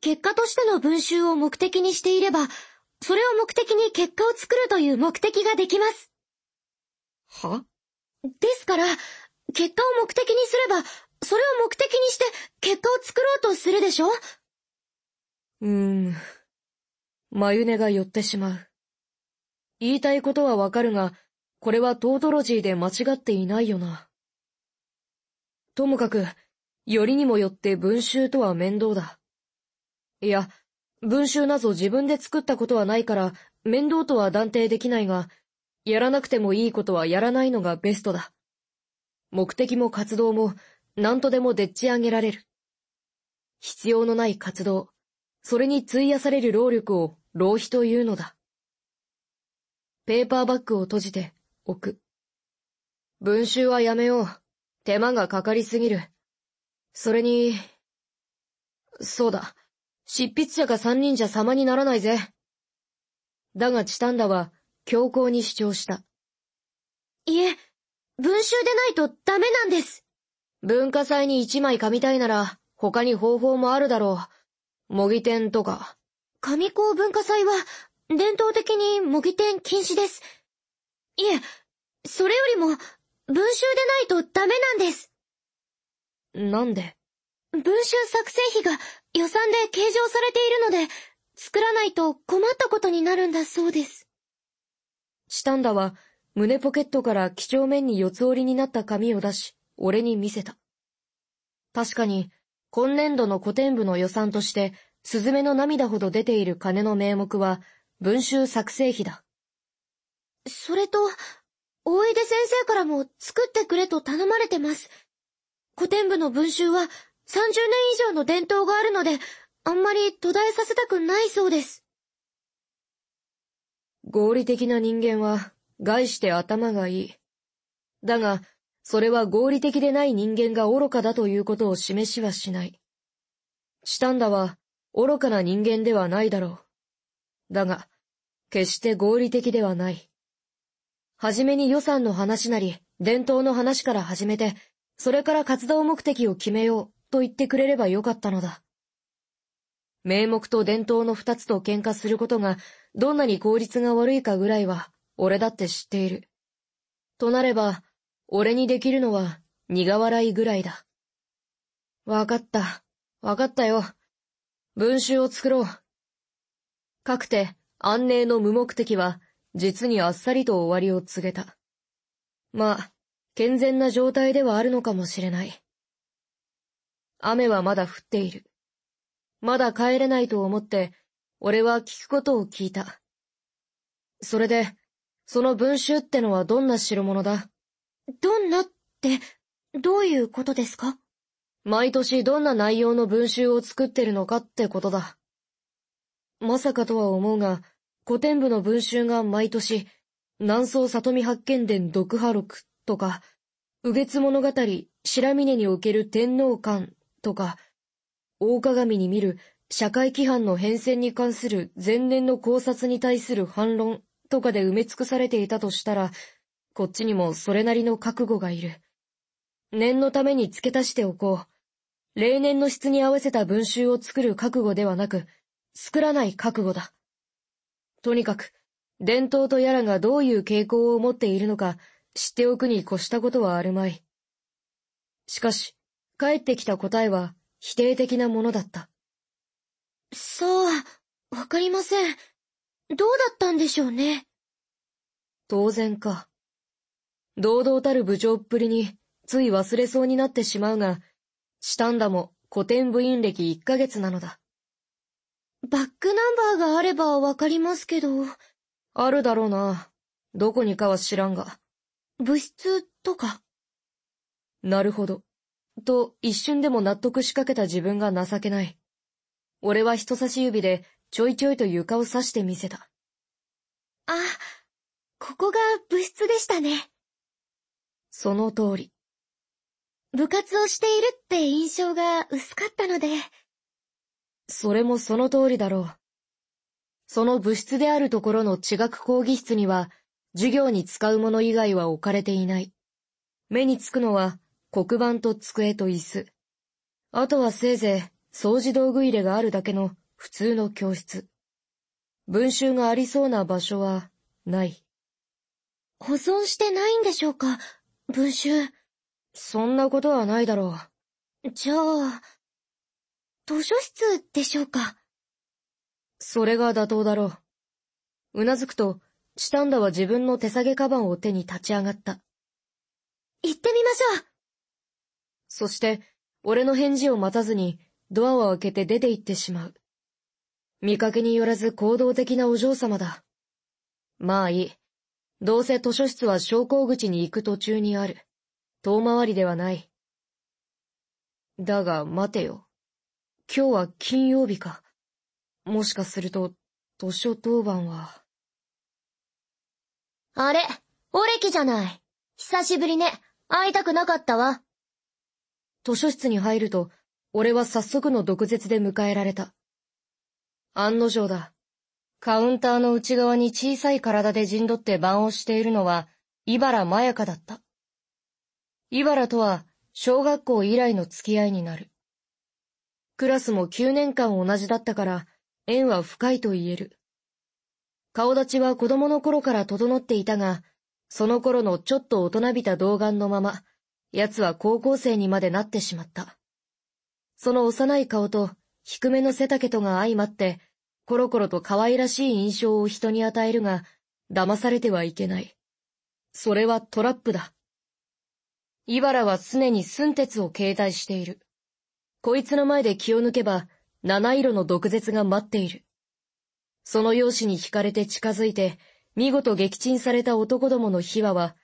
結果としての文集を目的にしていれば、それを目的に結果を作るという目的ができます。は？ですから、結果を目的にすれば、それを目的にして結果を作ろうとするでしょ？うーん。眉根が寄ってしまう。言いたいことはわかるが、これはトートロジーで間違っていないよな。ともかく、よりにもよって文集とは面倒だ。いや、文集なぞ自分で作ったことはないから、面倒とは断定できないが、やらなくてもいいことはやらないのがベストだ。目的も活動も何とでもでっち上げられる。必要のない活動、それに費やされる労力を浪費というのだ。ペーパーバッグを閉じて置く。文集はやめよう。手間がかかりすぎる。それに、そうだ。執筆者が三人じゃ様にならないぜ。だがチタンダは強硬に主張した。いえ、文集でないとダメなんです。文化祭に一枚噛みたいなら、他に方法もあるだろう。模擬店とか。上高文化祭は、伝統的に模擬店禁止です。いえ、それよりも、文集でないとダメなんです。なんで？文集作成費が予算で計上されているので、作らないと困ったことになるんだそうです。チタンダは、胸ポケットから几帳面に四つ折りになった紙を出し、俺に見せた。確かに、今年度の古典部の予算として、スズメの涙ほど出ている金の名目は、文集作成費だ。それと、大出先生からも作ってくれと頼まれてます。古典部の文集は30年以上の伝統があるので、あんまり途絶えさせたくないそうです。合理的な人間は、概して頭がいい。だが、それは合理的でない人間が愚かだということを示しはしない。チタンダは愚かな人間ではないだろう。だが、決して合理的ではない。はじめに予算の話なり、伝統の話から始めて、それから活動目的を決めようと言ってくれればよかったのだ。名目と伝統の二つと喧嘩することが、どんなに効率が悪いかぐらいは、俺だって知っている。となれば、俺にできるのは苦笑いぐらいだ。わかった。わかったよ。文集を作ろう。かくて、安寧の無目的は、実にあっさりと終わりを告げた。まあ、健全な状態ではあるのかもしれない。雨はまだ降っている。まだ帰れないと思って、俺は聞くことを聞いた。それで、その文集ってのはどんな代物だ？どんなって、どういうことですか？毎年どんな内容の文集を作ってるのかってことだ。まさかとは思うが、古典部の文集が毎年、南宋里見八犬伝読破録とか、右月物語白峰における天皇観とか、大鏡に見る社会規範の変遷に関する前年の考察に対する反論とかで埋め尽くされていたとしたら、こっちにもそれなりの覚悟がいる。念のために付け足しておこう。例年の質に合わせた文集を作る覚悟ではなく、作らない覚悟だ。とにかく、伝統とやらがどういう傾向を持っているのか知っておくに越したことはあるまい。しかし、帰ってきた答えは否定的なものだった。さあ、わかりません。どうだったんでしょうね？当然か。堂々たる部長っぷりに、つい忘れそうになってしまうが、シタンダも古典部員歴1ヶ月なのだ。バックナンバーがあればわかりますけど。あるだろうな。どこにかは知らんが。部室とか？なるほど。と一瞬でも納得しかけた自分が情けない。俺は人差し指でちょいちょいと床を刺してみせた。あ、ここが部室でしたね。その通り。部活をしているって印象が薄かったので。それもその通りだろう。その部室であるところの地学講義室には、授業に使うもの以外は置かれていない。目につくのは黒板と机と椅子。あとはせいぜい掃除道具入れがあるだけの普通の教室。文集がありそうな場所はない。保存してないんでしょうか？文集。そんなことはないだろう。じゃあ、図書室でしょうか？それが妥当だろう。うなずくと、チタンダは自分の手提げカバンを手に立ち上がった。行ってみましょうそして、俺の返事を待たずに、ドアを開けて出て行ってしまう。見かけによらず行動的なお嬢様だ。まあいい。どうせ図書室は昇降口に行く途中にある。遠回りではない。だが、待てよ。今日は金曜日か。もしかすると、図書当番は。あれ、オレキじゃない。久しぶりね。会いたくなかったわ。図書室に入ると、俺は早速の毒舌で迎えられた。案の定だ。カウンターの内側に小さい体で陣取って番をしているのは、茨まやかだった。茨とは、小学校以来の付き合いになる。クラスも9年間同じだったから、縁は深いと言える。顔立ちは子供の頃から整っていたが、その頃のちょっと大人びた童顔のまま、奴は高校生にまでなってしまった。その幼い顔と低めの背丈とが相まって、コロコロと可愛らしい印象を人に与えるが、騙されてはいけない。それはトラップだ。茨は常に寸鉄を携帯している。こいつの前で気を抜けば、七色の毒舌が待っている。その容姿に惹かれて近づいて、見事撃沈された男どもの秘話は、